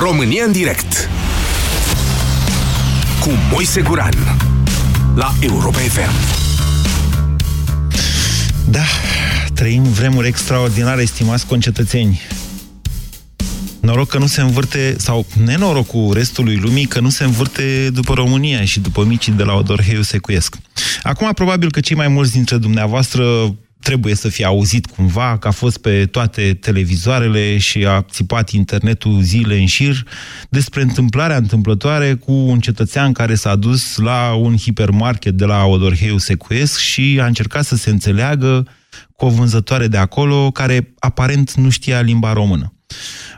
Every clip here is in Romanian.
România în direct Cu Moise Guran La Europa FM Da, trăim vremuri extraordinare, estimați concetățeni. Noroc că nu se învârte, sau nenorocul restului lumii, că nu se învârte după România și după micii de la Odorheiu Secuiesc. Acum, probabil că cei mai mulți dintre dumneavoastră trebuie să fie auzit cumva, că a fost pe toate televizoarele și a țipat internetul zile în șir despre întâmplarea întâmplătoare cu un cetățean care s-a dus la un hipermarket de la Odorheiu Secuiesc și a încercat să se înțeleagă cu o vânzătoare de acolo care aparent nu știa limba română.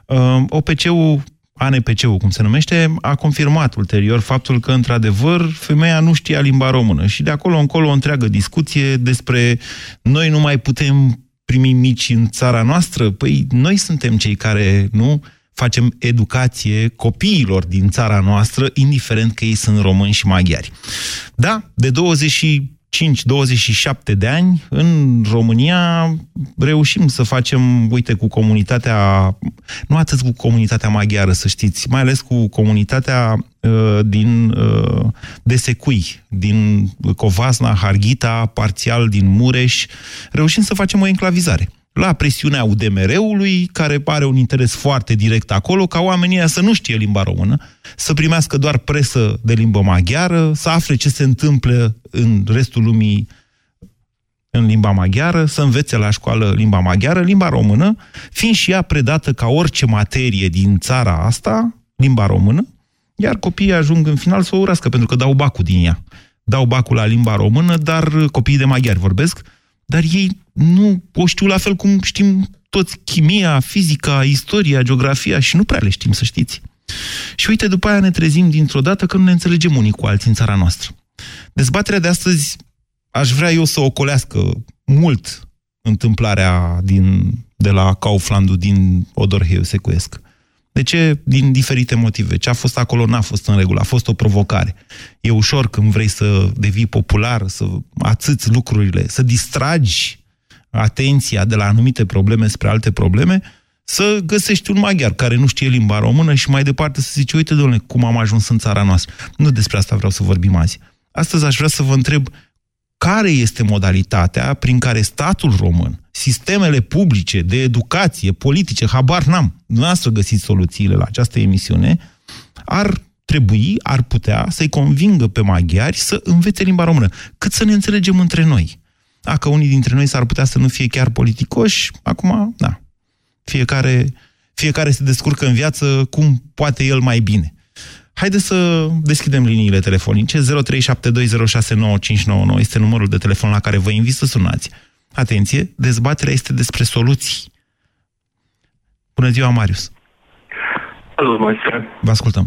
Uh, OPC-ul, ANPC-ul, cum se numește, a confirmat ulterior faptul că, într-adevăr, femeia nu știa limba română. Și de acolo încolo o întreagă discuție despre noi nu mai putem primi mici în țara noastră. Păi noi suntem cei care, nu, facem educație copiilor din țara noastră, indiferent că ei sunt români și maghiari. Da, de 20 25-27 de ani, în România reușim să facem, uite, cu comunitatea, nu atât cu comunitatea maghiară, să știți, mai ales cu comunitatea uh, din uh, Desecui, din Covasna, Harghita, parțial din Mureș, reușim să facem o enclavizare la presiunea UDMR-ului, care pare un interes foarte direct acolo, ca oamenii să nu știe limba română, să primească doar presă de limbă maghiară, să afle ce se întâmplă în restul lumii în limba maghiară, să învețe la școală limba maghiară, limba română, fiind și ea predată ca orice materie din țara asta, limba română, iar copiii ajung în final să o urască, pentru că dau bacul din ea. Dau bacul la limba română, dar copiii de maghiari vorbesc, dar ei nu o știu la fel cum știm toți chimia, fizica, istoria, geografia și nu prea le știm, să știți. Și uite, după aia ne trezim dintr-o dată că nu ne înțelegem unii cu alții în țara noastră. Dezbaterea de astăzi aș vrea eu să ocolească mult întâmplarea din, de la Kauflandul din Odorheiu Secuiesc. De ce? Din diferite motive. Ce a fost acolo n-a fost în regulă, a fost o provocare. E ușor când vrei să devii popular, să atâți lucrurile, să distragi atenția de la anumite probleme spre alte probleme, să găsești un maghiar care nu știe limba română și mai departe să zice, uite, domnule, cum am ajuns în țara noastră. Nu despre asta vreau să vorbim azi. Astăzi aș vrea să vă întreb care este modalitatea prin care statul român, sistemele publice de educație, politice, habar n-am, dumneavoastră găsiți soluțiile la această emisiune, ar trebui, ar putea să-i convingă pe maghiari să învețe limba română, cât să ne înțelegem între noi. Dacă unii dintre noi s-ar putea să nu fie chiar politicoși, acum, da, fiecare, fiecare se descurcă în viață cum poate el mai bine. Haideți să deschidem liniile telefonice. 0372069599 este numărul de telefon la care vă invit să sunați. Atenție, dezbaterea este despre soluții. Bună ziua, Marius. Salut, Moise. Vă ascultăm.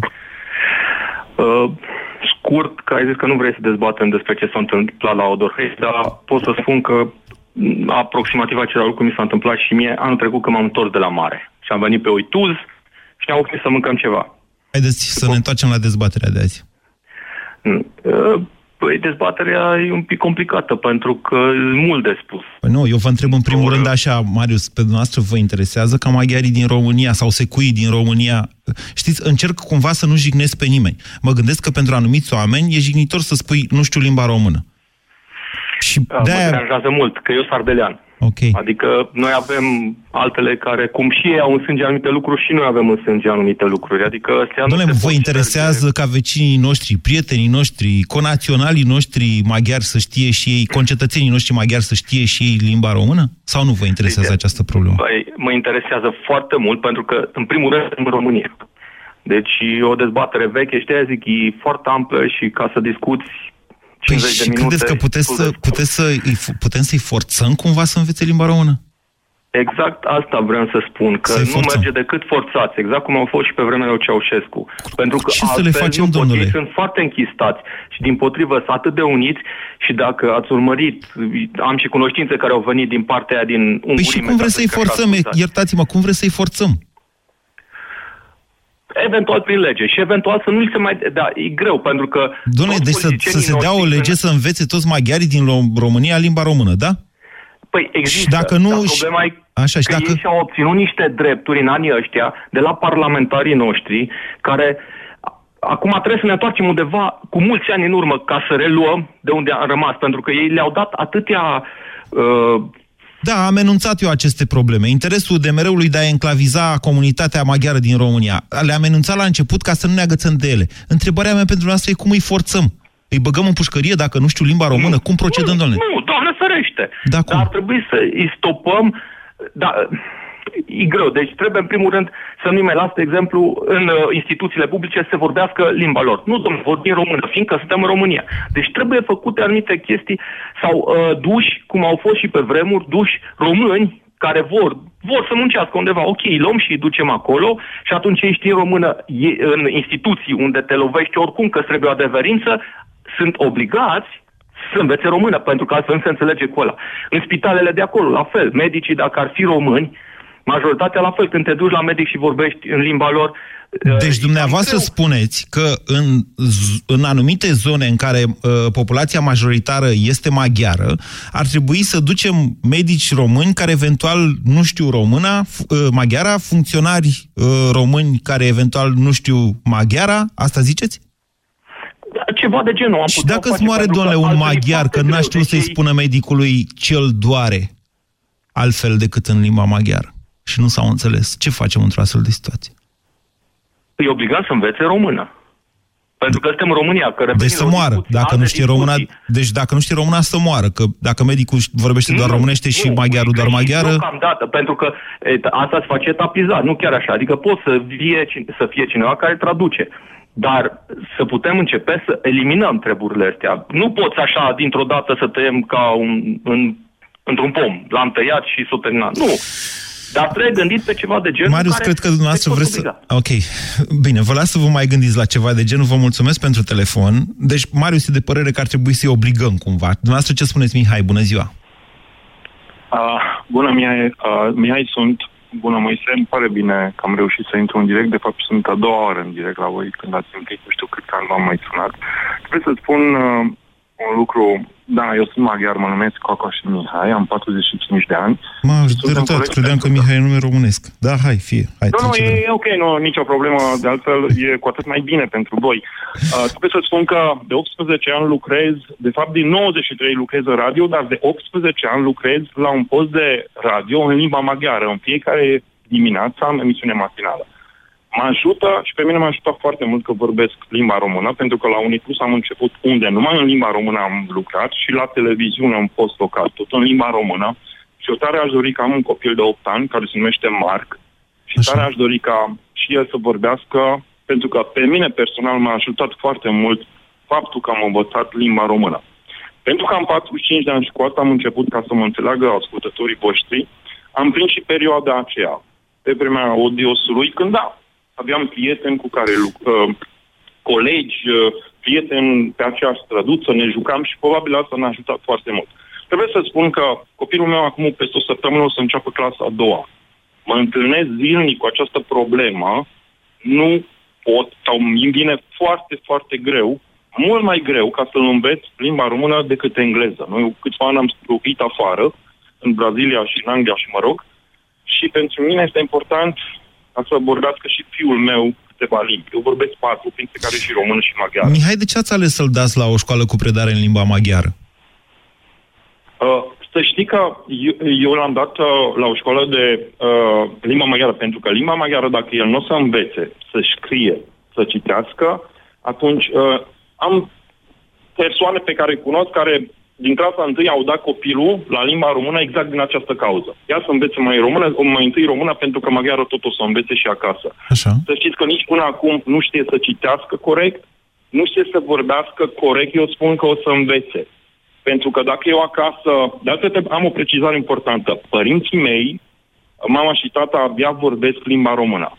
Uh, scurt, că ai zis că nu vrei să dezbatem despre ce s-a întâmplat la Odorhei, dar pot să spun că aproximativ același lucru mi s-a întâmplat și mie anul trecut când m-am întors de la mare. Și am venit pe Uituz și ne-am oprit să mâncăm ceva. Haideți să ne întoarcem la dezbaterea de azi. Mm, uh, Păi dezbaterea e un pic complicată, pentru că e mult de spus. Păi nu, eu vă întreb în primul rând așa, Marius, pe dumneavoastră vă interesează ca maghiarii din România sau secuii din România... Știți, încerc cumva să nu jignesc pe nimeni. Mă gândesc că pentru anumiți oameni e jignitor să spui nu știu limba română. Și da, de-aia... Mă deranjează mult, că eu sunt ardelean. Okay. Adică noi avem altele care, cum și ei au în sânge anumite lucruri, și noi avem în sânge anumite lucruri. Adică Doamne, vă interesează ca vecinii noștri, prietenii noștri, conaționalii noștri maghiari să știe și ei, concetățenii noștri maghiari să știe și ei limba română? Sau nu vă interesează Uite, această problemă? Băi, mă interesează foarte mult, pentru că, în primul rând, în România. Deci o dezbatere veche, știa, zic, e foarte amplă și ca să discuți Păi și credeți că puteți să, puteți să, putem să-i forțăm cumva să învețe limba română? Exact asta vreau să spun, că să nu merge decât forțați, exact cum au fost și pe vremea lui Ceaușescu. Pentru că Ce să le facem, nu domnule? Pot, sunt foarte închistați și din potrivă sunt atât de uniți și dacă ați urmărit, am și cunoștințe care au venit din partea aia din Ungurii. Păi și cum vreți să-i forțăm? Iertați-mă, cum vreți să-i forțăm? Eventual prin lege și eventual să nu se mai... Da, e greu, pentru că... Doamne, deci să, să se dea o lege să învețe toți maghiarii din România limba română, da? Păi există. Și dacă nu... Dar problema e Așa, și că dacă... ei și-au obținut niște drepturi în anii ăștia de la parlamentarii noștri care acum trebuie să ne întoarcem undeva cu mulți ani în urmă ca să reluăm de unde am rămas, pentru că ei le-au dat atâtea uh, Da, am enunțat eu aceste probleme. Interesul DMR-ului de a enclaviza comunitatea maghiară din România. Le-am enunțat la început ca să nu ne agățăm de ele. Întrebarea mea pentru noastră e cum îi forțăm? Îi băgăm în pușcărie dacă nu știu limba română? Cum procedăm, nu, domnule? Nu, doamne ferește. Da, cum? Dar ar trebui să îi stopăm. Da, e greu. Deci trebuie, în primul rând, să nu-i mai las, de exemplu, în uh, instituțiile publice să se vorbească limba lor. Nu, domnule, vorbim română, fiindcă suntem în România. Deci trebuie făcute anumite chestii sau uh, duși, cum au fost și pe vremuri, duși români care vor, vor să muncească undeva. Ok, îi luăm și îi ducem acolo și atunci ei știi în română, e, în instituții unde te lovești oricum că trebuie o adeverință, sunt obligați să învețe română, pentru că altfel nu se înțelege cu ăla. În spitalele de acolo, la fel, medicii, dacă ar fi români, majoritatea la fel, când te duci la medic și vorbești în limba lor... Deci e dumneavoastră cam greu. spuneți că în, z- în anumite zone în care uh, populația majoritară este maghiară, ar trebui să ducem medici români care eventual nu știu româna, f- uh, maghiara, funcționari uh, români care eventual nu știu maghiara, asta ziceți? Da, Ceva de genul am Și putea dacă îți face, moare, pentru că domnule, un altfel e maghiar, foarte că n-a greu. știut Deci să-i ei- spună medicului ce-l doare altfel decât în limba maghiară și nu s-au înțeles, ce facem într-o astfel de situație? îi obligați să învețe română. Pentru că suntem în România. Că Deci să moară. Dacă nu știe româna, deci dacă nu știe româna, să moară. Că dacă medicul vorbește doar românește și maghiarul doar maghiară... Deocamdată, pentru că e, asta se face etapizat, nu chiar așa. Adică poți să fie, cine- să fie cineva care traduce. Dar să putem începe să eliminăm treburile astea. Nu poți așa, dintr-o dată, să tăiem ca un, în, într-un pom. L-am tăiat și s-o terminat. Nu. Dar trebuie gândit pe ceva de genul Marius, care cred că dumneavoastră te-ai vreți fost să... obligat. Ok. Bine, vă las să vă mai gândiți la ceva de genul. Vă mulțumesc pentru telefon. Deci, Marius e de părere că ar trebui să-i obligăm cumva. Dumneavoastră ce spuneți, Mihai? Bună ziua! Uh, bună, Mihai, uh, Mihai sunt. Bună, Moise. Îmi pare bine că am reușit să intru în direct. De fapt, sunt a doua oară în direct la voi când ați întâlnit. Nu știu cât ani v-am mai sunat. Trebuie să spun uh, un lucru. Da, eu sunt maghiar, mă numesc Coco și Mihai, am 45 de ani. M-a Suntem derutat, colegi credeam că pentru Mihai e nume românesc. Da, hai, fie. Hai, Nu, nu, trece e, vreme. e ok, nu, nicio problemă. De altfel, e cu atât mai bine pentru voi. Uh, trebuie să spun că de 18 ani lucrez, de fapt din 93 lucrez în radio, dar de 18 ani lucrez la un post de radio în limba maghiară. În fiecare dimineață am emisiune matinală. Mă ajută și pe mine m-a ajutat foarte mult că vorbesc limba română, pentru că la Uniplus am început unde numai în limba română am lucrat și la televiziune în post local, tot în limba română. Și eu tare aș dori că am un copil de 8 ani care se numește Marc și Așa. tare aș dori ca și el să vorbească, pentru că pe mine personal m-a ajutat foarte mult faptul că am învățat limba română. Pentru că am 45 de ani și cu asta am început ca să mă înțeleagă ascultătorii voștri, am prins și perioada aceea, pe vremea odiosului, când da, aveam prieteni cu care lucrăm, colegi, uh, prieteni pe aceeași străduță, ne jucam și probabil asta ne-a ajutat foarte mult. Trebuie să spun că copilul meu acum peste o săptămână o să înceapă clasa a doua. Mă întâlnesc zilnic cu această problemă, nu pot sau îmi vine foarte, foarte greu, mult mai greu ca să-l înveț limba română decât engleză. Noi câțiva ani am studiat afară, în Brazilia și în Anglia și mă rog, și pentru mine este important ca să vorbească și fiul meu câteva limbi. Eu vorbesc patru, printre care și română și maghiară. Mihai, de ce ați ales să-l dați la o școală cu predare în limba maghiară? Uh, să știi că eu, eu l-am dat uh, la o școală de uh, limba maghiară, pentru că limba maghiară, dacă el nu o să învețe să scrie, să citească, atunci uh, am persoane pe care îi cunosc care din clasa întâi au dat copilul la limba română exact din această cauză. Ia să învețe mai română, mai întâi română, pentru că maghiară tot o să învețe și acasă. Așa. Să știți că nici până acum nu știe să citească corect, nu știe să vorbească corect, eu spun că o să învețe. Pentru că dacă eu acasă, de altfel am o precizare importantă. Părinții mei, mama și tata abia vorbesc limba română.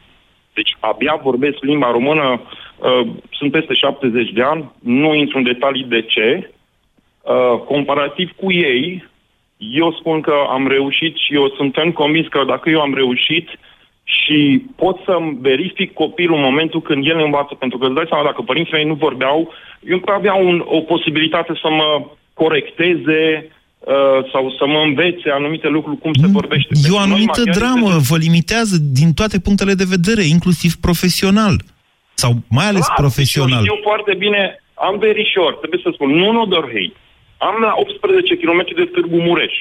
Deci abia vorbesc limba română, uh, sunt peste 70 de ani, nu intru în detalii de ce. Uh, comparativ cu ei, eu spun că am reușit și eu sunt convins că dacă eu am reușit și pot să-mi verific copilul în momentul când el învață, pentru că îți dai seama, dacă părinții mei nu vorbeau, eu încă aveam un, o posibilitate să mă corecteze, uh, sau să mă învețe anumite lucruri, cum se vorbește. E o anumită Noi, dramă, este... vă limitează din toate punctele de vedere, inclusiv profesional. Sau mai ales Clar, profesional. Eu știu foarte bine, am verișor, trebuie să spun, nu în Odorhei. Am la 18 km de Târgu Mureș.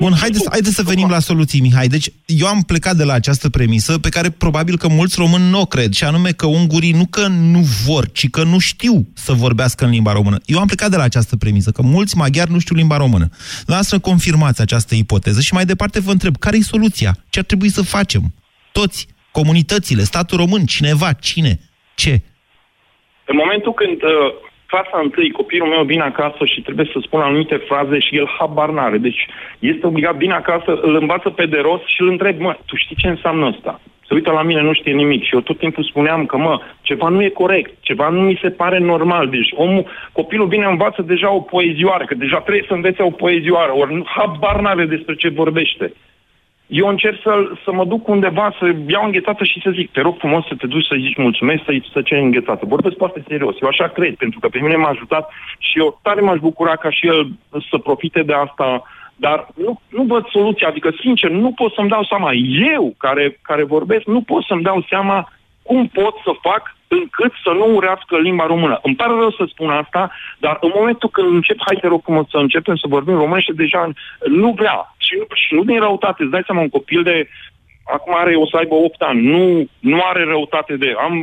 Bun, haideți, haideți să venim la soluții, Mihai. Deci, eu am plecat de la această premisă pe care probabil că mulți români nu o cred, și anume că ungurii nu că nu vor, ci că nu știu să vorbească în limba română. Eu am plecat de la această premisă, că mulți maghiari nu știu limba română. să confirmați această ipoteză și mai departe vă întreb, care e soluția? Ce ar trebui să facem? Toți, comunitățile, statul român, cineva, cine, ce? În momentul când uh, clasa întâi, copilul meu vine acasă și trebuie să spună anumite fraze și el habar n-are. Deci este obligat, vine acasă, îl învață pe de rost și îl întreb, mă, tu știi ce înseamnă asta? Se uită la mine, nu știe nimic. Și eu tot timpul spuneam că, mă, ceva nu e corect, ceva nu mi se pare normal. Deci omul, copilul vine, învață deja o poezioară, că deja trebuie să învețe o poezioară, ori habar n-are despre ce vorbește eu încerc să, să mă duc undeva, să iau înghețată și să zic, te rog frumos să te duci să zici mulțumesc, să, să ceri înghețată. Vorbesc foarte serios. Eu așa cred, pentru că pe mine m-a ajutat și eu tare m-aș bucura ca și el să profite de asta, dar nu, nu văd soluția. Adică, sincer, nu pot să-mi dau seama. Eu, care, care vorbesc, nu pot să-mi dau seama cum pot să fac încât să nu urească limba română. Îmi pare rău să spun asta, dar în momentul când încep, hai te rog cum să începem să vorbim românește, deja nu vrea. Și nu, și nu din răutate, îți dai seama, un copil de acum are, o să aibă 8 ani, nu, nu are răutate de... Am,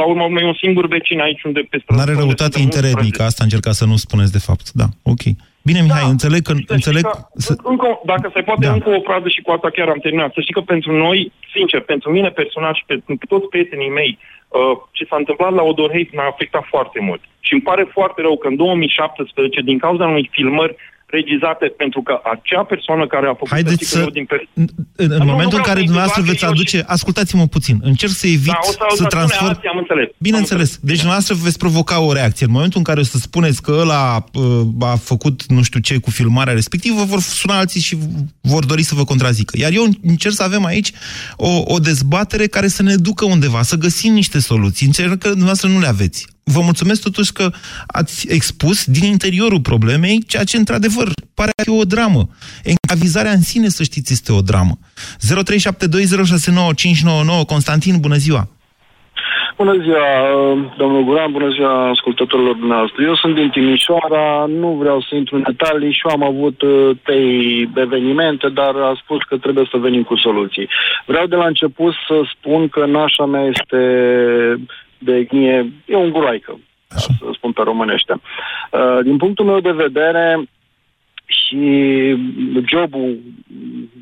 la urmă, e un singur vecin aici unde pe stradă... Nu are răutate interetnică, asta încerca să nu spuneți de fapt, da, ok. Bine, Mihai, da, înțeleg că... Înțeleg... Că, să... încă, dacă se poate, da. încă o frază și cu asta chiar am terminat. Să știi că pentru noi, sincer, pentru mine personal și pentru toți prietenii mei, uh, ce s-a întâmplat la Odorhei m-a afectat foarte mult. Și îmi pare foarte rău că în 2017, din cauza unui filmări regizate pentru că acea persoană care a făcut Haideți să... din per... În, în, în momentul în care dumneavoastră veți aduce... Și... Ascultați-mă puțin. Încerc să evit da, să, să transform... Azi, am înțeles. Bineînțeles. Am înțeles. Deci dumneavoastră veți provoca o reacție. În momentul în care o să spuneți că ăla uh, a făcut nu știu ce cu filmarea respectivă, vor suna alții și vor dori să vă contrazică. Iar eu încerc să avem aici o, o dezbatere care să ne ducă undeva, să găsim niște soluții. Încerc că dumneavoastră nu le aveți vă mulțumesc totuși că ați expus din interiorul problemei ceea ce, într-adevăr, pare a fi o dramă. Encavizarea în sine, să știți, este o dramă. 0372069599 Constantin, bună ziua! Bună ziua, domnul Guran, bună ziua ascultătorilor dumneavoastră. Eu sunt din Timișoara, nu vreau să intru în detalii și eu am avut uh, trei evenimente, dar a spus că trebuie să venim cu soluții. Vreau de la început să spun că nașa mea este de etnie, e un groaică, să spun pe românește. Uh, din punctul meu de vedere, și jobul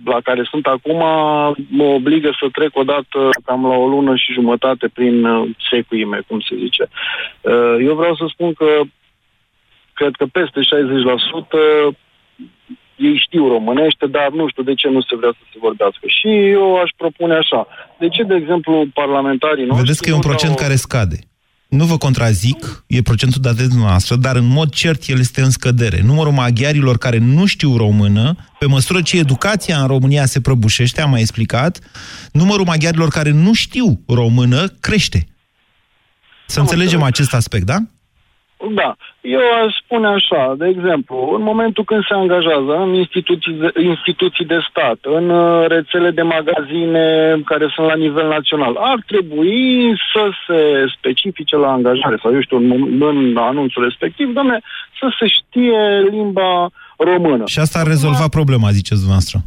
la care sunt acum mă obligă să trec o dată cam la o lună și jumătate prin uh, secuime, cum se zice. Uh, eu vreau să spun că cred că peste 60% ei știu românește, dar nu știu de ce nu se vrea să se vorbească. Și eu aș propune așa. De ce, de exemplu, parlamentarii noștri... Vedeți că e un procent care scade. Nu vă contrazic, e procentul dat de noastră, dar în mod cert el este în scădere. Numărul maghiarilor care nu știu română, pe măsură ce educația în România se prăbușește, am mai explicat, numărul maghiarilor care nu știu română crește. Să am înțelegem înțeleg. acest aspect, da? Da. Eu aș spune așa, de exemplu, în momentul când se angajează în instituții de, instituții de stat, în uh, rețele de magazine care sunt la nivel național, ar trebui să se specifice la angajare sau, eu știu, în, în anunțul respectiv, doamne, să se știe limba română. Și asta ar rezolva problema, ziceți dumneavoastră.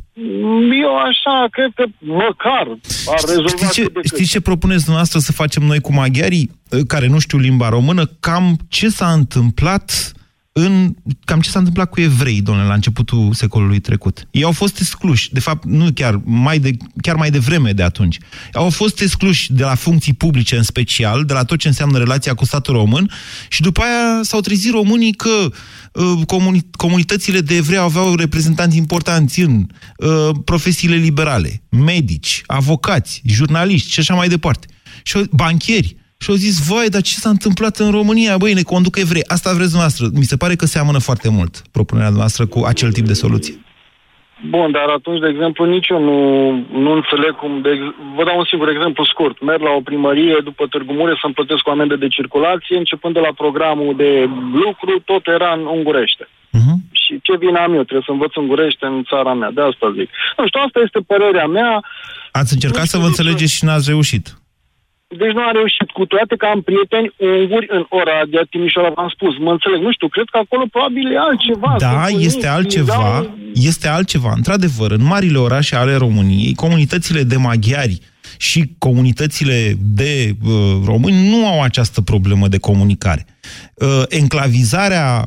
Eu așa, cred că măcar ar rezolva... Știți ce, știți ce propuneți dumneavoastră să facem noi cu maghiarii ă, care nu știu limba română? Cam ce s-a întâmplat în cam ce s-a întâmplat cu evrei, domnule, la începutul secolului trecut. Ei au fost excluși, de fapt, nu chiar mai, de, chiar mai devreme de atunci. Au fost excluși de la funcții publice în special, de la tot ce înseamnă relația cu statul român și după aia s-au trezit românii că uh, comuni, comunitățile de evrei aveau reprezentanți importanți în uh, profesiile liberale, medici, avocați, jurnaliști și așa mai departe. Și banchieri. Și au zis, voi, dar ce s-a întâmplat în România? Băi, ne conduc evrei. Asta vreți dumneavoastră. Mi se pare că seamănă foarte mult propunerea noastră cu acel tip de soluție. Bun, dar atunci, de exemplu, nici eu nu, nu înțeleg cum... De, vă dau un singur exemplu scurt. Merg la o primărie după Târgu Mureș să-mi plătesc o amendă de circulație, începând de la programul de lucru, tot era în ungurește. Uh-huh. ce vin am eu? Trebuie să învăț ungurește în țara mea. De asta zic. Nu știu, asta este părerea mea. Ați încercat să vă înțelegeți și n-ați reușit. Deci nu a reușit, cu toate că am prieteni unguri în Oradea, Timișoara, v-am spus, mă înțeleg, nu știu, cred că acolo probabil e altceva. Da, este altceva, dau... este altceva. Într-adevăr, în marile orașe ale României, comunitățile de maghiari și comunitățile de uh, români nu au această problemă de comunicare. Uh, enclavizarea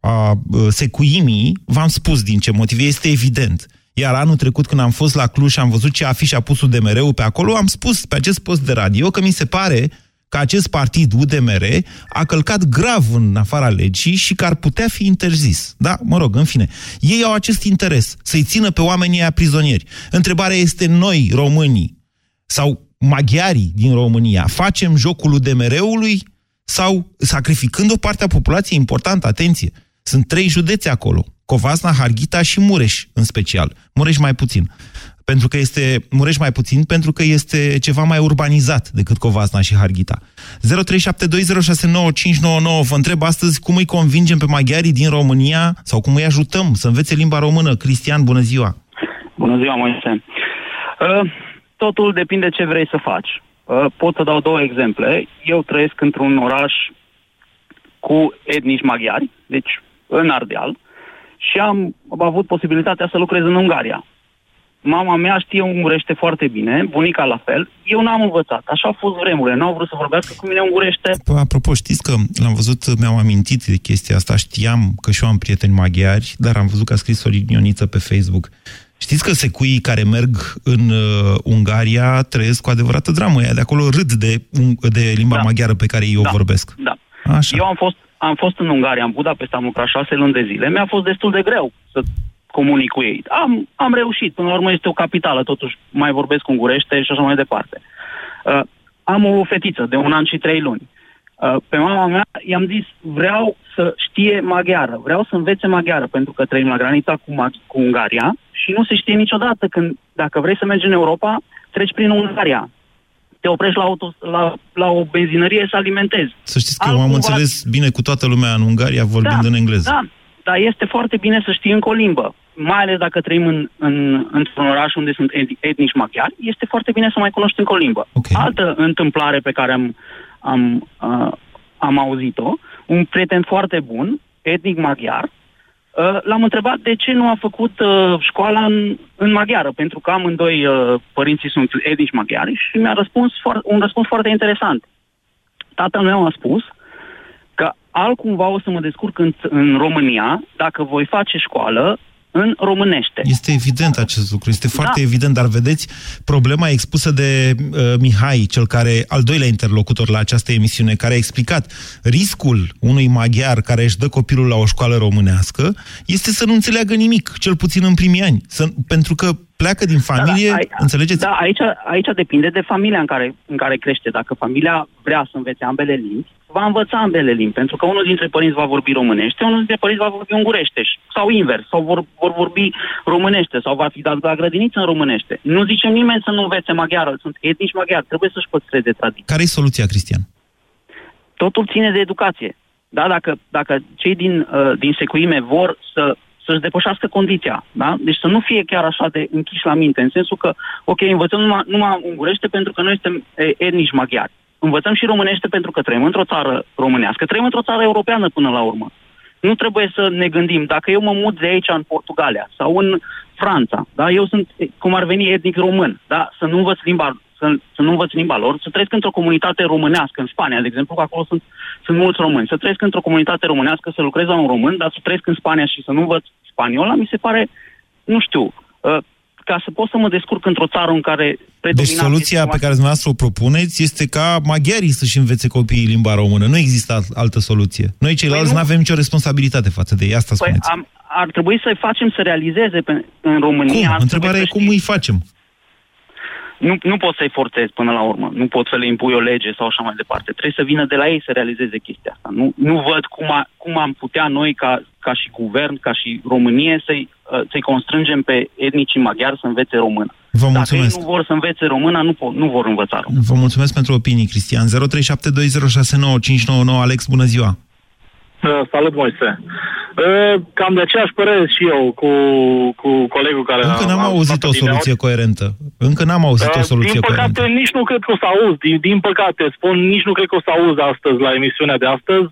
a uh, secuimii, v-am spus din ce motive, este evident. Iar anul trecut, când am fost la Cluj și am văzut ce afiș a pus UDMR-ul pe acolo, am spus pe acest post de radio că mi se pare că acest partid UDMR a călcat grav în afara legii și că ar putea fi interzis. Da, mă rog, în fine. Ei au acest interes, să-i țină pe oamenii aia prizonieri. Întrebarea este noi, românii, sau maghiarii din România, facem jocul UDMR-ului sau sacrificând o parte a populației importantă, atenție, sunt trei județe acolo, Covasna, Harghita și Mureș în special. Mureș mai puțin. Pentru că este, Mureș mai puțin, pentru că este ceva mai urbanizat decât Covasna și Harghita. 0372069599 Vă întreb astăzi cum îi convingem pe maghiarii din România sau cum îi ajutăm să învețe limba română. Cristian, bună ziua! Bună ziua, Moise! Uh, totul depinde ce vrei să faci. Uh, pot să dau două exemple. Eu trăiesc într-un oraș cu etnici maghiari, deci în Ardeal, și am, am avut posibilitatea să lucrez în Ungaria. Mama mea știe ungurește foarte bine, bunica la fel. Eu n-am învățat. Așa au fost vremurile. Nu au vrut să vorbească cu mine ungurește. Apropo, știți că l-am văzut, mi-am amintit de chestia asta. Știam că și eu am prieteni maghiari, dar am văzut că a scris o linioniță pe Facebook. Știți că secuii care merg în uh, Ungaria trăiesc cu adevărată dramă. Ea de acolo râd de, de limba da. maghiară pe care eu da. o vorbesc. Da. Așa. Eu am fost, am fost în Ungaria, în Budapest, am lucrat șase luni de zile. Mi-a fost destul de greu să comunic cu ei. Am, am reușit. Până la urmă este o capitală, totuși mai vorbesc ungurește și așa mai departe. Uh, am o fetiță de un an și trei luni. Uh, pe mama mea i-am zis, vreau să știe maghiară, vreau să învețe maghiară, pentru că trăim la granița cu, cu Ungaria și nu se știe niciodată când, dacă vrei să mergi în Europa, treci prin Ungaria te oprești la, auto, la, la o benzinărie să alimentezi. Să știți că Altcumva... am înțeles bine cu toată lumea în Ungaria vorbind da, în engleză. Da, dar este foarte bine să știi încă o limbă. Mai ales dacă trăim în, în, într-un oraș unde sunt etnici maghiari, este foarte bine să mai cunoști încă o limbă. Okay. Altă întâmplare pe care am, am, uh, am auzit-o, un prieten foarte bun, etnic maghiar, Uh, l-am întrebat de ce nu a făcut uh, școala în, în maghiară, pentru că amândoi uh, părinții sunt edici maghiari și mi-a răspuns un răspuns foarte interesant. Tatăl meu a spus că altcumva o să mă descurc în, în România dacă voi face școală în românește. Este evident acest lucru, este foarte da. evident, dar vedeți, problema expusă de uh, Mihai, cel care, al doilea interlocutor la această emisiune, care a explicat riscul unui maghiar care își dă copilul la o școală românească, este să nu înțeleagă nimic, cel puțin în primii ani, să, pentru că pleacă din familie, da, da, înțelegeți? Da, aici, aici depinde de familia în care, în care crește. Dacă familia vrea să învețe ambele limbi, va învăța ambele limbi, pentru că unul dintre părinți va vorbi românește, unul dintre părinți va vorbi ungurește, sau invers, sau vor, vor vorbi românește, sau va fi dat la grădiniță în românește. Nu zice nimeni să nu învețe maghiară, sunt etnici maghiari, trebuie să-și păstreze tradiții. Care e soluția, Cristian? Totul ține de educație. Da, dacă, dacă cei din, uh, din secuime vor să să-și depășească condiția. Da? Deci să nu fie chiar așa de închiși la minte, în sensul că, ok, învățăm numai, numai ungurește pentru că noi suntem etnici maghiari învățăm și românește pentru că trăim într-o țară românească, trăim într-o țară europeană până la urmă. Nu trebuie să ne gândim, dacă eu mă mut de aici în Portugalia sau în Franța, da, eu sunt, cum ar veni, etnic român, da, să nu învăț limba, să, să nu învăț limba lor, să trăiesc într-o comunitate românească, în Spania, de exemplu, că acolo sunt, sunt mulți români, să trăiesc într-o comunitate românească, să lucrez la un român, dar să trăiesc în Spania și să nu învăț spaniola, mi se pare, nu știu, uh, ca să pot să mă descurc într-o țară în care Deci soluția pe care dumneavoastră o propuneți este ca maghiarii să-și învețe copiii limba română. Nu există altă soluție. Noi ceilalți păi nu avem nicio responsabilitate față de ei, asta păi spuneți. Am, ar trebui să-i facem să realizeze pe, în România... Cum? Întrebarea e cum îi facem nu, nu poți să-i forțezi până la urmă, nu poți să le impui o lege sau așa mai departe. Trebuie să vină de la ei să realizeze chestia asta. Nu, nu văd cum, a, cum am putea noi, ca, ca și guvern, ca și Românie, să-i, uh, să-i constrângem pe etnicii maghiari să învețe română. Vă mulțumesc. Dacă ei nu vor să învețe româna, nu, po- nu vor învăța română. Vă mulțumesc pentru opinii, Cristian. 0372069599 Alex, bună ziua! Uh, salut, Moise! Cam de aceeași părere și eu cu, cu colegul care Încă n-am a, auzit o soluție coerentă. Încă n-am auzit o soluție Din păcate, coerentă. nici nu cred că o să auzi. Din, din păcate, spun, nici nu cred că o să auzi astăzi la emisiunea de astăzi.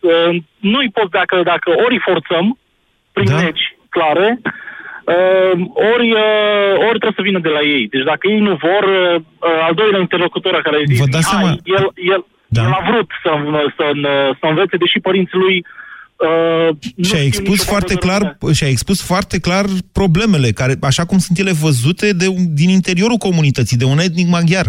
Nu-i poți dacă, dacă ori îi forțăm prin Da. legi clare, uh, ori, uh, ori trebuie să vină de la ei. Deci dacă ei nu vor, uh, al doilea interlocutor care a zis, Vă dați "Hai, seama- el, el, Da. el a vrut să, să, să învețe, deși părinții lui uh, nu Și a știu expus nicio foarte babă de clar, românească. și a expus foarte clar problemele, care, așa cum sunt ele văzute de, un- din interiorul comunității, de un etnic maghiar.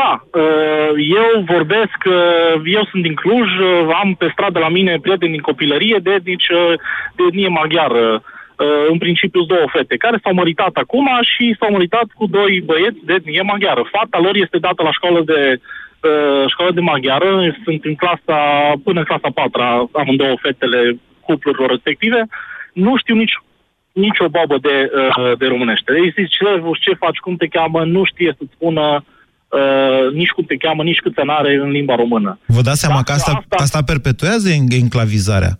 Da, uh, eu vorbesc, uh, eu sunt din Cluj, uh, am pe stradă la mine prieteni din copilărie de, etnici, uh, de etnie maghiară. Uh, În principiu sunt două fete care s-au măritat acum și s-au măritat cu doi băieți de etnie maghiară. Fata lor este dată la școală de uh, școală de maghiară, sunt în clasa, până în clasa 4 amândouă fetele cuplurilor respective. Nu știu nici nicio babă de, uh, de românește. Îi zici, ce, ce faci, cum te cheamă, nu știe să-ți spună uh, nici cum te cheamă, nici câți ani are în limba română. Vă dați seama Dacă că asta, asta- asta perpetuează en- enclavizarea.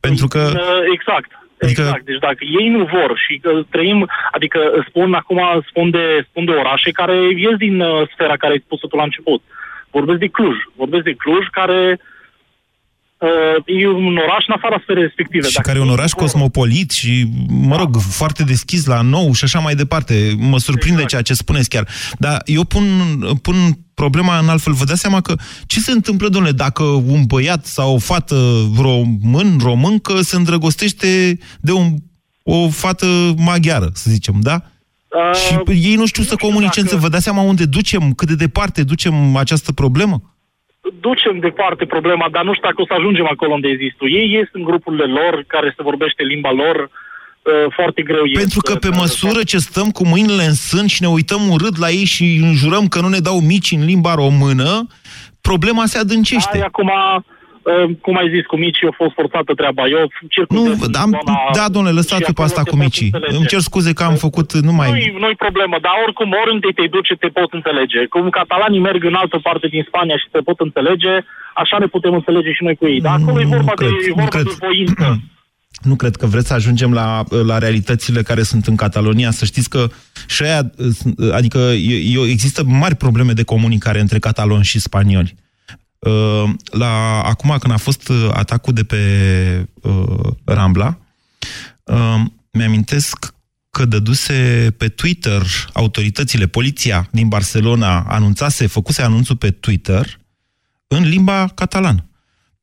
Pentru că... Uh, Exact. Adică- Exact. Deci dacă ei nu vor și că trăim, adică spun acum, spun de, spun de orașe care ies din uh, sfera care ai spus-o tu la început. Vorbesc de Cluj. Vorbesc de Cluj care uh, e un oraș în afara sferei respective. Și Dacă care e un ei oraș nu vor- cosmopolit și, mă rog, foarte deschis la nou și așa mai departe. Mă surprinde Exact. ceea ce spuneți chiar. Dar eu pun, pun problema în altfel. Vă dați seama că ce se întâmplă, domnule, dacă un băiat sau o fată român, româncă, se îndrăgostește de un, o fată maghiară, să zicem, da? Uh, și ei nu știu să știu comunice dacă- dacă... Vă dați seama unde ducem, cât de departe ducem această problemă? Ducem departe problema, dar nu știu dacă o să ajungem acolo unde există. Ei ies în grupurile lor, care se vorbește limba lor, uh, foarte greu ies. Pentru că pe Uh, măsură ce stăm cu mâinile în sân și ne uităm urât la ei și înjurăm că nu ne dau mici în limba română, problema se adâncește. Ai acum, uh, cum ai zis, cu micii a fost forțată treaba. Eu circul Nu, în am, zona- da, domnule, și lăsați-o pe acolo asta se cu pot micii. înțelege. Îmi cer scuze că am făcut numai... Nu-i, nu-i problemă, dar oricum, oriunde te duce, te pot înțelege. Cum catalanii merg în altă parte din Spania și se pot înțelege, așa ne putem înțelege și noi cu ei. Dar acolo Nu, e nu vorba, de, cred, e nu vorba cred. de voință. Nu cred că vreți să ajungem la, la realitățile care sunt în Catalonia. Să știți că și aia, adică e, e, există mari probleme de comunicare între cataloni și spanioli. Uh, La, acum, când a fost uh, atacul de pe uh, Rambla, uh, mi-amintesc că dăduse pe Twitter autoritățile, poliția din Barcelona anunțase, făcuse anunțul pe Twitter în limba catalană.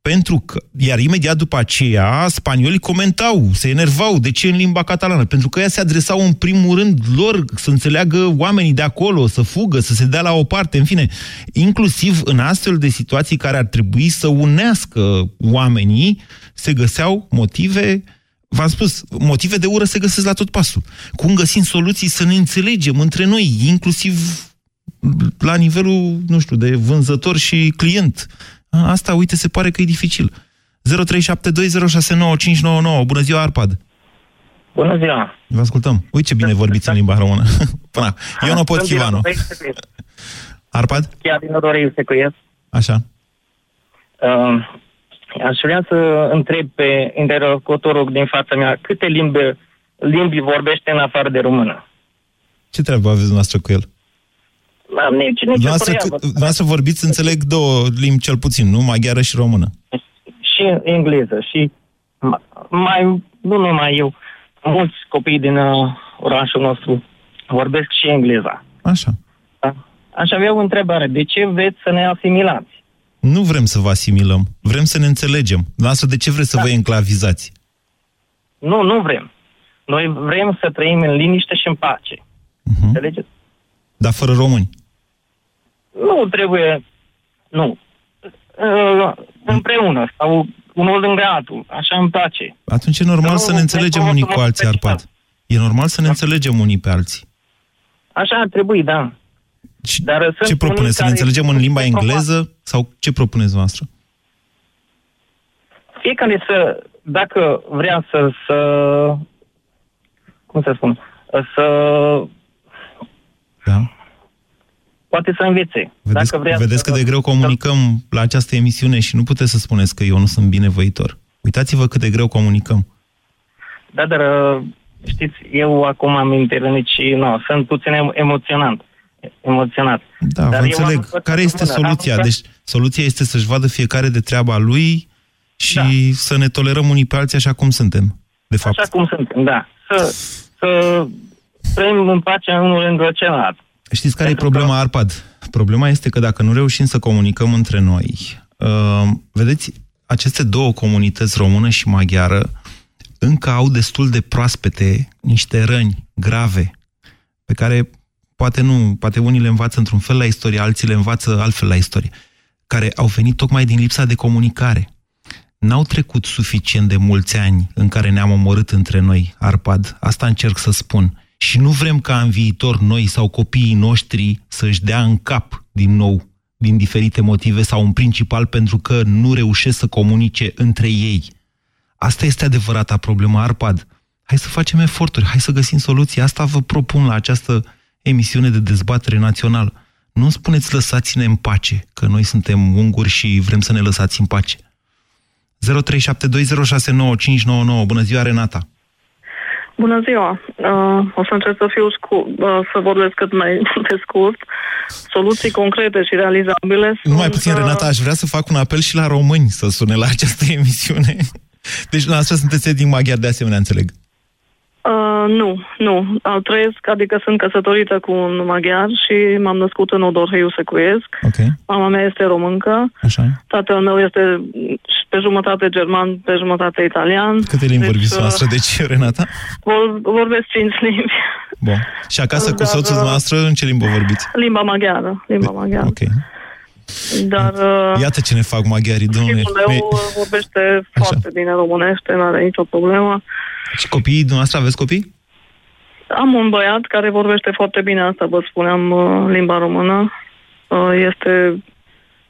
Pentru că, iar imediat după aceea, spaniolii comentau, se enervau, de ce în limba catalană? Pentru că ea se adresau în primul rând lor, să înțeleagă oamenii de acolo, să fugă, să se dea la o parte, în fine, inclusiv în astfel de situații care ar trebui să unească oamenii, se găseau motive, v-am spus, motive de ură se găsesc la tot pasul. Cum găsim soluții să ne înțelegem între noi, inclusiv la nivelul, nu știu, de vânzător și client. Asta, uite, se pare că e dificil. 0372069599. Bună ziua, Arpad! Bună ziua! Vă ascultăm. Uite ce bine vorbiți în limba română. Până. Eu nu pot Sunt din Chivano. Odorei Secuiesc. Arpad? Chiar din Odorei Secuiesc. Așa. Uh, aș vrea să întreb pe interlocutorul din fața mea câte limbi, limbi vorbește în afară de română. Ce treabă aveți dumneavoastră cu el? Am nici, nici Dumneavoastră, treabă. cât- dumneavoastră vorbiți, înțeleg, două limbi cel puțin, nu? Maghiară și română. Și engleză și ma- mai, nu numai eu, mulți copii din uh, orașul nostru vorbesc și engleza. Așa. Da? Aș avea o întrebare. De ce vreți să ne asimilați? Nu vrem să vă asimilăm. Vrem să ne înțelegem. Dumneavoastră, de ce vreți să Da. vă enclavizați? Nu, nu vrem. Noi vrem să trăim în liniște și în pace. Uh-huh. Înțelegeți? Dar fără români. Nu trebuie, nu. Uh, Împreună sau unul lângă altul. Așa îmi place. Atunci e normal Nu, să ne nu, înțelegem nu, unii nu, cu nu, alții, nu, Arpad. E normal să ne înțelegem unii pe alții. Așa ar trebui, da. Și Dar sunt ce propuneți? unii Să ne care înțelegem în limba se proba- engleză? Sau ce propuneți noastră? Fiecare să, dacă vrea să, să cum să spun, să Da? Poate să învețe. Vedeți, dacă vrea vedeți să, cât de greu comunicăm la această emisiune și nu puteți să spuneți că eu nu sunt binevoitor. Uitați-vă cât de greu comunicăm. Da, dar uh, știți, eu acum am intervenit și nu, sunt puțin em- emoționat. Emoționat. Da, Dar vă eu am înțeleg. făcut Care este română, am soluția? făcut- Deci, soluția este să-și vadă fiecare de treaba lui și Da. să ne tolerăm unii pe alții așa cum suntem, de fapt. Așa cum suntem, da. Să, să trăim în pace unul lângă celălalt. Știți care e Pentru problema, că- Arpad? Problema este că dacă nu reușim să comunicăm între noi, uh, vedeți, aceste două comunități, română și maghiară, încă au destul de proaspete niște răni grave, pe care poate nu, poate unii le învață într-un fel la istorie, alții le învață altfel la istorie, care au venit tocmai din lipsa de comunicare. N-au trecut suficient de mulți ani în care ne-am omorât între noi, Arpad. Asta încerc să spun. Și nu vrem ca în viitor noi sau copiii noștri să-și dea în cap din nou, din diferite motive sau în principal pentru că nu reușesc să comunice între ei. Asta este adevărata problemă, Arpad. Hai să facem eforturi, hai să găsim soluții. Asta vă propun la această emisiune de dezbatere națională. Nu spuneți lăsați-ne în pace, că noi suntem unguri și vrem să ne lăsați în pace. 0372069599. Bună ziua, Renata! Bună ziua! Uh, o să încerc să fiu scu- uh, să vorbesc cât mai pe scurt. Soluții concrete și realizabile sunt... Numai puțin, uh, Renata, aș vrea să fac un apel și la români să sune la această emisiune. Deci, dumneavoastră sunteți din maghiar de asemenea, înțeleg. Uh, nu, nu. Al trăiesc, adică sunt căsătorită cu un maghiar și m-am născut în Odorheiu Secuiesc. Ok, Mama mea este româncă, așa. tatăl meu este pe jumătate german, pe jumătate italian. Câte limbi Deci, vorbiți uh, noastră, deci, Renata? Vor, vorbesc cinci limbi. Bun. Și acasă cu Dar, soțul uh, noastră, în ce limbă vorbiți? Limba maghiară, limba maghiară. Ok. Dar... uh, Iată ce ne fac maghiarii, domnule. Fiul meu uh, vorbește Așa. foarte bine românește, nu are nicio problemă. Și copiii dumneavoastră aveți copii? Am un băiat care vorbește foarte bine asta, vă spuneam, uh, limba română. Uh, Este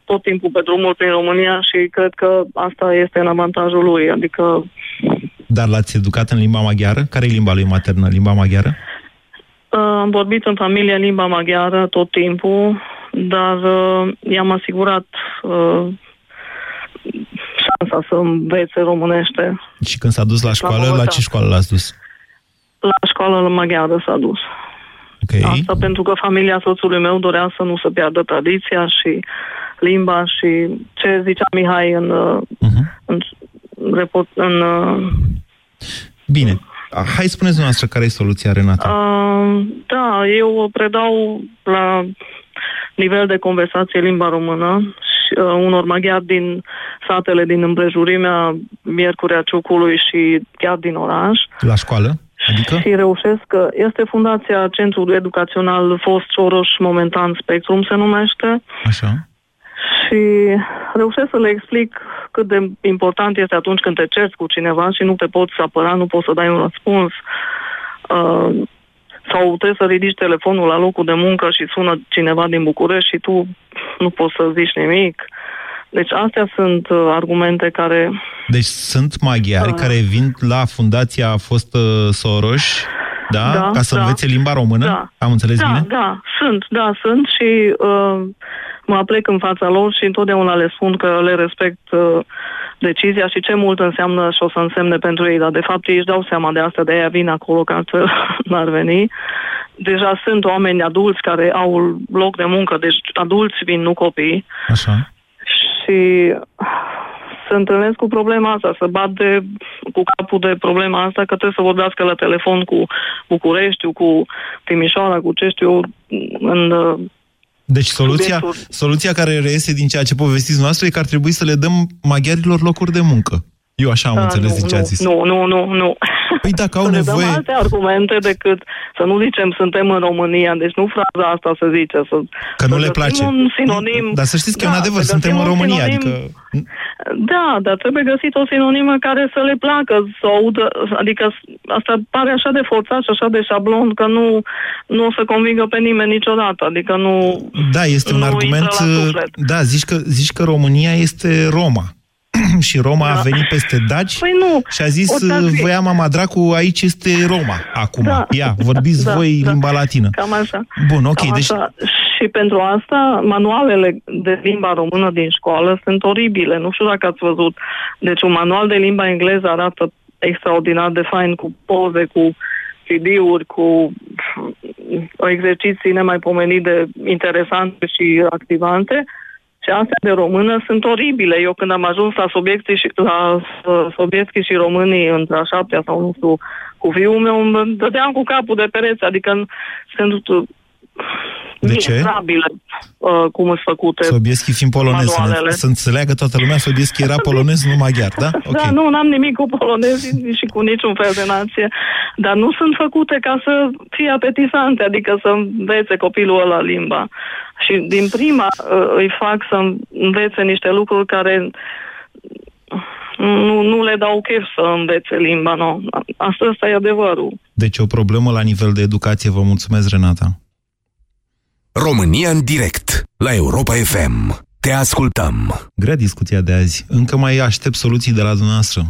tot timpul pe drumul prin România și cred că asta este în avantajul lui. Adică Dar l-ați educat în limba maghiară? Care e limba lui maternă? Limba maghiară? uh, am vorbit în familie în limba maghiară tot timpul, dar uh, i-am asigurat uh, șansa să învețe românește. Și când s-a dus la școală, la învățat. ce școală l-ați dus? La școală maghiară s-a dus. Ok. Asta pentru că familia soțului meu dorea să nu se piardă tradiția și limba și ce zicea Mihai în, uh, Uh-huh. în, report, în uh, Bine. Hai spuneți dumneavoastră care e soluția, Renata. uh, da, eu predau la nivel de conversație limba română și, uh, unor maghiari din satele din împrejurimea Miercurea Ciucului și chiar din oraș. La școală? Adică? Și reușesc că este fundația Centrul Educațional Fost Soros, momentan Spectrum se numește. Așa. Și reușesc să le explic cât de important este atunci când te cerți cu cineva și nu te poți apăra, nu poți să dai un răspuns. Uh, sau trebuie să ridici telefonul la locul de muncă și sună cineva din București și tu nu poți să zici nimic. Deci astea sunt uh, argumente care... Deci sunt maghiari Ah. care vin la fundația fost Soros, da? Da, Ca să da. învețe limba română? Da. Am înțeles da, bine? da, sunt, da, sunt și uh, mă aplec în fața lor și întotdeauna le spun că le respect uh, decizia și ce mult înseamnă și o să însemne pentru ei, dar de fapt ei își dau seama de asta, de aia vin acolo ca să n-ar veni. Deja sunt oameni adulți care au loc de muncă, deci adulți vin, nu copii. Așa. Și se întâlnesc cu problema asta, să bat de, cu capul de problema asta, că trebuie să vorbească la telefon cu Bucureștiul, cu Timișoara, cu ce știu eu, în uh, Deci soluția, Subiectul- soluția care reiese din ceea ce povestiți noastră e că ar trebui să le dăm maghiarilor locuri de muncă. Eu așa am Ah, înțeles nu, din ce ați zis. Nu, nu, nu, nu. Păi dacă au să ne nevoie... dăm alte argumente decât să nu zicem suntem în România, deci nu fraza asta să zice. Să, Că nu să le găsim place. un sinonim. Dar să știți că e Da, un adevăr, să suntem găsim în un România, sinonim. adică... Da, dar trebuie găsit o sinonimă care să le placă, să o audă, adică asta pare așa de forțat și așa de șablon că nu, nu o să convingă pe nimeni niciodată, adică nu... Da, este un nu argument... intră la suflet. Da, zici că, zici că România este Roma. și Roma a Da. venit peste daci Păi nu, și a zis, oricare fi. voia mama dracu, aici este Roma, acum. Da. Ia, vorbiți Da, voi da. limba latină. Cam așa. Bun, ok, Cam deci... așa. Și pentru asta, manualele de limba română din școală sunt oribile. Nu știu dacă ați văzut. Deci un manual de limba engleză arată extraordinar de fain cu poze, cu CD-uri, cu exerciții nemaipomenit de interesante și activante. Și astea de română sunt oribile. Eu când am ajuns la Sobiecții și, la Sobiecții și românii între a șaptea sau nu știu, cu fiul meu, îmi dădeam cu capul de pereți, adică sunt de ce? uh, cum sunt făcute Sobieschi fiind polonez, să, să înțeleagă toată lumea, Sobieschi era polonez, nu maghiar, da? Okay. Da, nu, n-am nimic cu polonezi și cu niciun fel de nație, dar nu sunt făcute ca să fie apetisante, adică să învețe copilul ăla limba. Și din prima uh, îi fac să învețe niște lucruri care nu, nu le dau chef să învețe limba, nu. Asta, asta e adevărul. Deci o problemă la nivel de educație. Vă mulțumesc, Renata. România în direct la Europa FM. Te ascultăm. Grea discuția de azi. Încă mai aștept soluții de la dumneavoastră. 0372069599.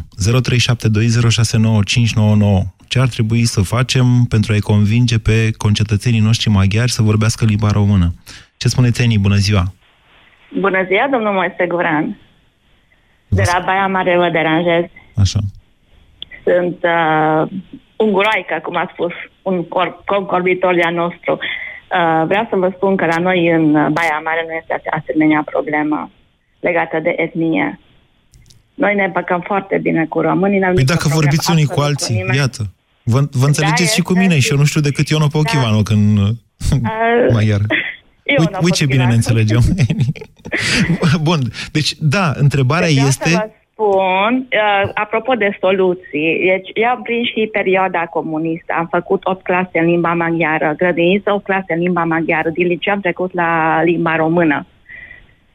Ce ar trebui să facem pentru a-i convinge pe concetățenii noștri maghiari să vorbească limba română? Ce spuneți, Eni? Bună ziua! Bună ziua, domnul Moise Guran. De la Baia Mare vă deranjez. Așa. Sunt uh, unguroaică, cum a spus un concorbitor de-a nostru. Uh, vreau să vă spun că la noi în Baia Mare nu este asemenea problemă legată de etnie. Noi ne păcăm foarte bine cu românii. Păi dacă vorbiți unii cu alții, cu iată. Vă, vă înțelegeți da, și cu mine și eu nu știu decât Iono Pochivanu da. când uh, maghiar. Uite, uite ce bine ne înțelegem. Bun, deci da, întrebarea deci este... Să spun, uh, apropo de soluții, deci eu am prins și perioada comunistă, am făcut 8 clase în limba maghiară, grădiniță 8 clase în limba maghiară, din liceu am trecut la limba română.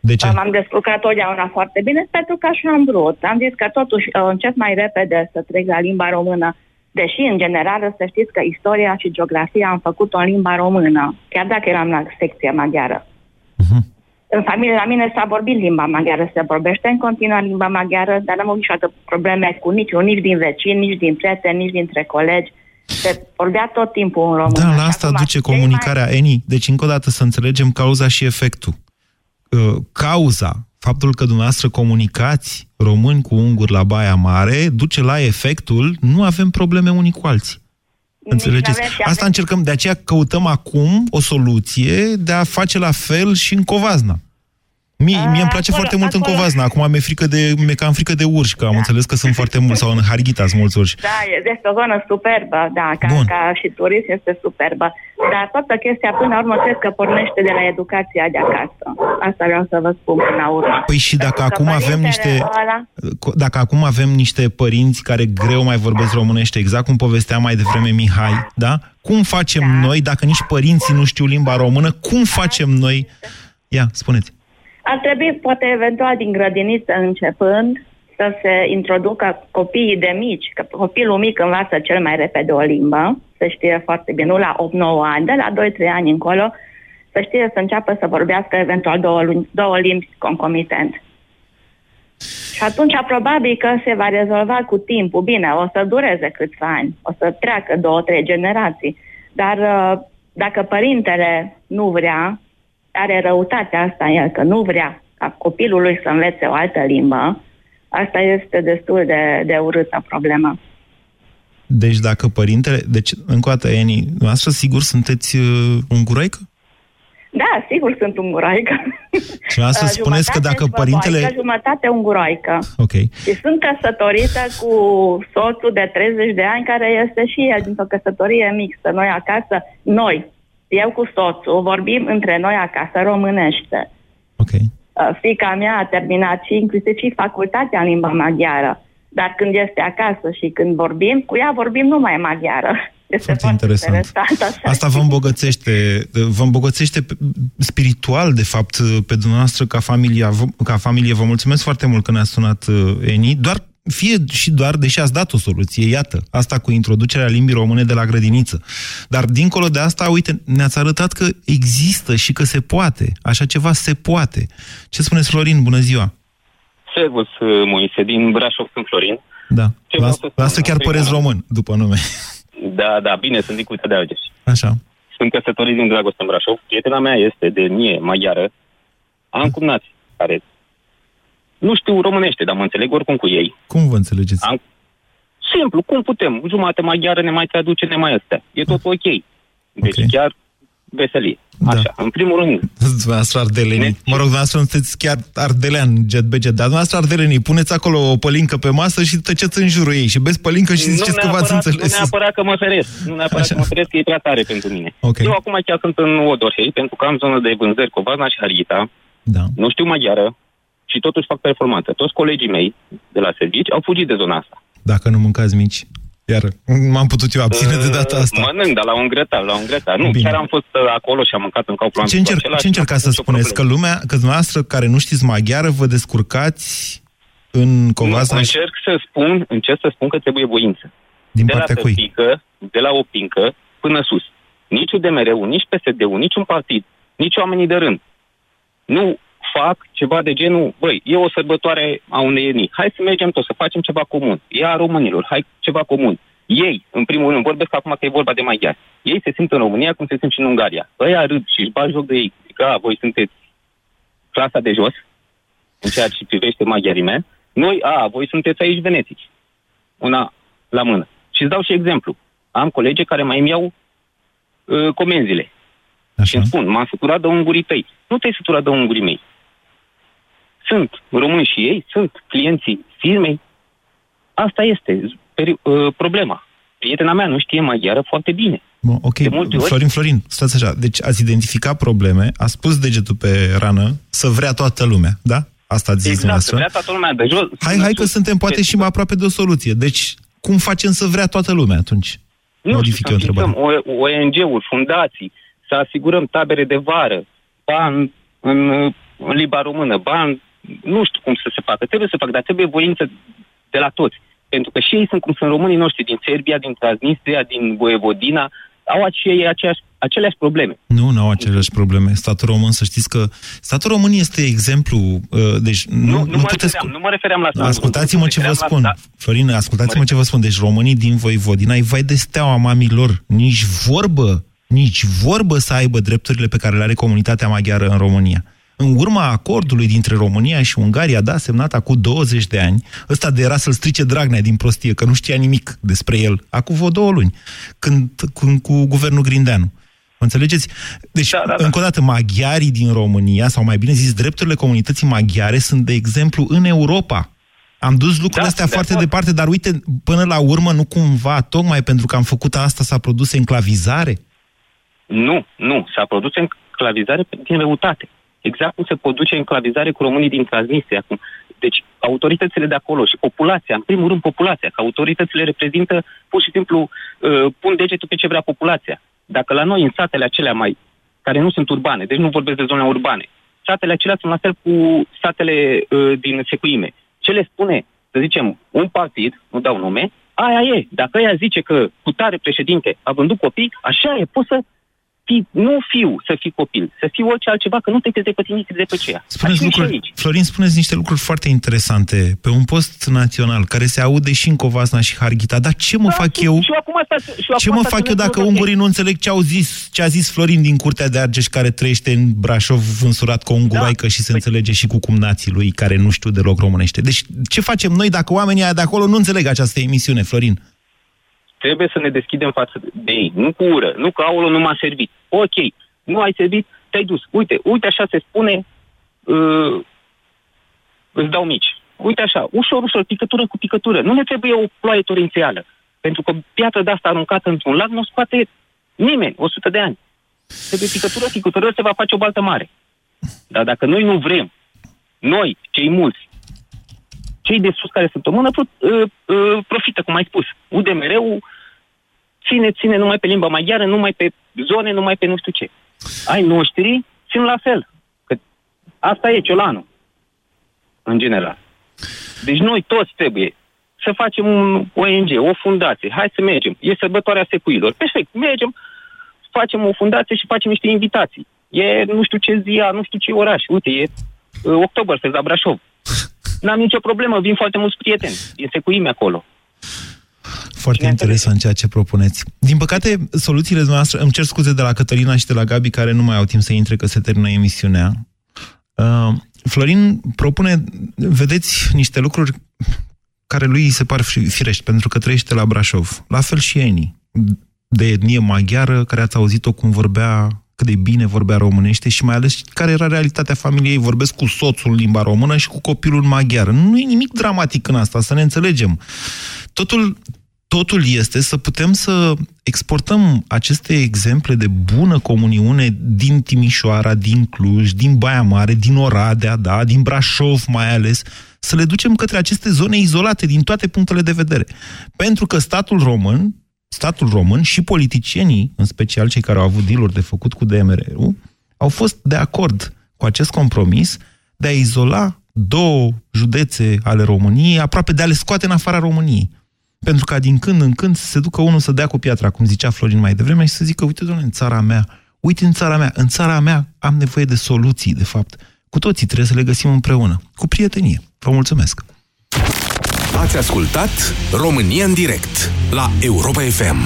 De ce? M-am descurcat totdeauna foarte bine pentru că așa am vrut. Am zis că totuși uh, încep mai repede să trec la limba română Deși, în general, să știți că istoria și geografia am făcut-o în limba română, chiar dacă eram la secția maghiară. Uh-huh. În familie la mine s-a vorbit limba maghiară, se vorbește în continuare limba maghiară, dar n-am avut niciodată probleme cu niciun, nici din vecini, nici din prieteni, nici dintre colegi. Se vorbea tot timpul în română. Da, la asta duce comunicarea, mai... Eni. Deci, încă o dată, să înțelegem cauza și efectul. Uh, cauza faptul că dumneavoastră comunicați români cu unguri la Baia Mare duce la efectul nu avem probleme unii cu alții. Înțelegeți? Asta încercăm, de aceea căutăm acum o soluție de a face la fel și în Covazna. Mie, mie îmi place acolo, foarte mult acolo. în Covazna. Acum mi-e frică de, mi-e cam frică de urși, că am da. înțeles că sunt foarte mulți, sau în Harghita sunt mulți urși. Da, este o zonă superbă, da, ca, ca și turism este superbă. Dar toată chestia, până la urmă, cred că pornește de la educația de acasă. Asta vreau să vă spun până la urmă. Păi și dacă Pentru acum avem niște... Ăla... Dacă acum avem niște părinți care greu mai vorbesc românește, exact cum povestea mai devreme Mihai, da? Cum facem da. noi, dacă nici părinții nu știu limba română, cum facem noi... Ia, spuneți. Ar trebui, poate, eventual, din grădiniță începând, să se introducă copiii de mici, că copilul mic învață cel mai repede o limbă, să știe foarte bine, nu la 8-9 ani, de la 2-3 ani încolo, să știe să înceapă să vorbească eventual două, luni, două limbi concomitent. Și atunci probabil că se va rezolva cu timpul. Bine, o să dureze câțiva ani, o să treacă două, trei generații, dar uh, dacă părintele nu vrea, are răutatea asta el, că nu vrea ca copilul lui să învețe o altă limbă, asta este destul de, de urâtă problemă. Deci dacă părintele... Deci, încă o dată, Eni, noastră sigur sunteți uh, unguroică? Da, sigur sunt unguroică. Și asta uh, spuneți că dacă părintele... Jumătate unguroică. Ok. Și sunt căsătorită cu soțul de 30 de ani, care este și el dintr-o căsătorie mixtă. Noi acasă, noi, eu cu soțul vorbim între noi acasă românește. Ok. Uh, fica mea a terminat și inclusiv și facultatea în limba maghiară. Dar când este acasă și când vorbim, cu ea vorbim numai maghiară. Este foarte, interesant. interesant așa. Asta vă îmbogățește, vă îmbogățește spiritual, de fapt, pe dumneavoastră ca familie. Ca familie. Vă mulțumesc foarte mult că ne-a sunat uh, Eni. Doar fie și doar, deși ați dat o soluție, iată, asta cu introducerea limbii române de la grădiniță. Dar dincolo de asta, uite, ne-ați arătat că există și că se poate. Așa ceva se poate. Ce spuneți, Florin? Bună ziua! Servus, Moise, din Brașov sunt Florin. Da, Ce la, la asta chiar păreți român, după nume. Da, da, bine, sunt din Curtea de Argeș. Așa. Sunt căsătorit din Dragoste în Brașov. Prietena mea este de mie maghiară. Am cumnați care nu știu românește, dar mă înțeleg oricum cu ei. Cum vă înțelegeți? Am... Simplu, cum putem? Jumate maghiară ne mai traduce, ne mai astea. E tot ok. Deci Ok. chiar veselie. Da. Așa, în primul rând. Dumneavoastră ardelenii. Mă rog, dumneavoastră nu sunteți chiar ardelean, jet beget, dar dumneavoastră ardelenii, puneți acolo o pălincă pe masă și tăceți în jurul ei și beți pălincă și ziceți că v-ați neapărat, înțeles. nu neapărat că mă feresc. Nu neapărat Așa. că mă feresc, că e prea tare pentru mine. Ok. Eu acum chiar sunt în Odorhei, pentru că am zonă de vânzări Covazna și Harghita. Da. Nu știu maghiară și totuși fac performanță. Toți colegii mei de la servici au fugit de zona asta. Dacă nu mâncați mici. Iar m-am putut eu abține de data asta. Uh, Mănânc, dar la un grătar, la un grătar. Nu, Bine. chiar am fost uh, acolo și am mâncat în Kaufland. Ce, încerc, ce încercați să spuneți? Că lumea, că dumneavoastră care nu știți maghiară, vă descurcați în Covazna nu, și încerc să spun, încerc să spun că trebuie voință. din de la partea cui? tăpică, de la o pincă până sus. Nici UDMR-ul, nici PSD-ul, nici un partid, nici oamenii de rând. Nu fac ceva de genul, băi, e o sărbătoare a unei etnii, hai să mergem toți, să facem ceva comun. E a românilor, hai ceva comun. Ei, în primul rând, vorbesc acum că e vorba de maghiari. Ei se simt în România cum se simt și în Ungaria. Ăia râd și își bat joc de ei. Că a, voi sunteți clasa de jos, în ceea ce privește maghiarii mei. Noi, a, voi sunteți aici venetici. Una la mână. Și îți dau și exemplu. Am colegi care mai îmi iau uh, comenzile. Și îmi spun, m-am săturat de ungurii tăi. Nu te-ai săturat de ungurii mei. Sunt români și ei, sunt clienții firmei. Asta este peri- uh, problema. Prietena mea nu știe maghiară foarte bine. Bun, ok, De multe ori- Florin, Florin, stați așa. Deci ați identificat probleme, a spus degetul pe rană să vrea toată lumea, da? Asta ați zis Exact, dumneavoastră. vrea toată lumea de jos. Hai, hai că suntem poate și mai aproape de o soluție. Deci, cum facem să vrea toată lumea atunci? Nu Modific știu, eu să întrebarea. înființăm O- ONG-uri, fundații, să asigurăm tabere de vară, bani în, în limba română, bani, nu știu cum să se facă. Trebuie să facă, dar trebuie voință de la toți. Pentru că și ei sunt cum sunt românii noștri din Serbia, din Transnistria, din Voievodina, au și ei aceeași, aceleași probleme. Nu, nu au aceleași probleme. Statul român, să știți că statul român este exemplu, uh, deci nu, Nu, nu, nu, mă, puteți... refeream, nu mă refeream la asta. Ascultați-mă Mă ce vă refeream spun. la- Florin, ascultați-mă ce vă spun. Deci românii din Voivodina, îi vai de steaua mamilor. Nici vorbă, nici vorbă să aibă drepturile pe care le are comunitatea maghiară în România. În urma acordului dintre România și Ungaria, da, semnat acum 20 de ani, ăsta de era să-l strice Dragnea din prostie, că nu știa nimic despre el, acum vreo două luni, când, când cu guvernul Grindeanu. Mă Înțelegeți? Deci, da, da, da. încă o dată, maghiarii din România, sau mai bine zis, drepturile comunității maghiare sunt de exemplu în Europa. Am dus lucrurile Da, astea de foarte acord. departe, dar uite, până la urmă, nu cumva, tocmai pentru că am făcut asta, s-a produs enclavizare? Nu, nu. S-a produs enclavizare din răutate. Exact cum se produce enclavizare cu românii din Transnistria. Acum. Deci, autoritățile de acolo și populația, în primul rând populația, că autoritățile reprezintă, pur și simplu, uh, pun degetul pe ce vrea populația. Dacă la noi, în satele acelea mai, care nu sunt urbane, deci nu vorbesc de zone urbane, satele acelea sunt la fel cu satele uh, din secuime. Ce le spune, să zicem, un partid, nu dau nume, aia e. Dacă ea zice că cu tare președinte a vândut copii, așa e, poți să fii, nu fiu să fii copil, să fii orice altceva, că nu te crezi pe tine, te crezi pe ceea. Spuneți Așa e și lucruri, aici. Florin, spuneți niște lucruri foarte interesante pe un post național care se aude și în Covasna și Harghita. Dar ce mă fac eu? Da, Și eu acum asta, și eu Ce acum mă asta fac eu spuneți dacă lucruri ungurii nu înțeleg ce au zis, ce a zis Florin din Curtea de Argeș care trăiește în Brașov însurat cu o unguroaică Da. și se Păi- înțelege și cu cumnații lui care nu știu deloc românește. Deci ce facem noi dacă oamenii aia de acolo nu înțeleg această emisiune, Florin? Trebuie să ne deschidem față de ei. Nu cu ură, nu că aolo nu m-a servit. Ok, nu ai servit, te-ai dus. Uite, uite așa se spune, uh, îți dau mici. Uite așa, ușor, ușor, picătură cu picătură. Nu ne trebuie o ploaie torențială. Pentru că piatră de asta aruncată într-un lac nu o scoate nimeni, 100 de ani. Trebuie picătură, picătură, se va face o baltă mare. Dar dacă noi nu vrem, noi, cei mulți, cei de sus care sunt o mână, pro- uh, uh, profită, cum ai spus. UDMR-ul ține, ține numai pe limba maghiară, numai pe zone, numai pe nu știu ce. Ai noștri țin la fel. Că asta e ciolanul, în general. Deci noi toți trebuie să facem un ONG, o fundație. Hai să mergem. E sărbătoarea secuilor. Perfect, mergem, facem o fundație și facem niște invitații. E nu știu ce zi, a, nu știu ce oraș. Uite, e uh, Oktoberfest la Brașov. N-am nicio problemă, vin foarte mulți prieteni din secuime acolo. Foarte interesant ceea ce propuneți. Din păcate, soluțiile noastre, îmi cer scuze de la Cătălina și de la Gabi, care nu mai au timp să intre, că se termină emisiunea. Uh, Florin propune, vedeți, niște lucruri care lui se par firești, pentru că trăiește la Brașov. La fel și Eni, de etnie maghiară, care ați auzit-o cum vorbea, cât de bine vorbea românește și mai ales care era realitatea familiei. Vorbesc cu soțul în limba română și cu copilul maghiar. Nu e nimic dramatic în asta, să ne înțelegem. Totul, totul este să putem să exportăm aceste exemple de bună comuniune din Timișoara, din Cluj, din Baia Mare, din Oradea, da, din Brașov mai ales, să le ducem către aceste zone izolate din toate punctele de vedere. Pentru că statul român, statul român și politicienii, în special cei care au avut dealuri de făcut cu DMR-ul, au fost de acord cu acest compromis de a izola două județe ale României, aproape de a le scoate în afara României. Pentru ca din când în când să se ducă unul să dea cu piatra, cum zicea Florin mai devreme, și să zică, uite, doamne, în țara mea, uite în țara mea, în țara mea am nevoie de soluții, de fapt. Cu toții trebuie să le găsim împreună, cu prietenie. Vă mulțumesc! Ați ascultat România în direct la Europa FM.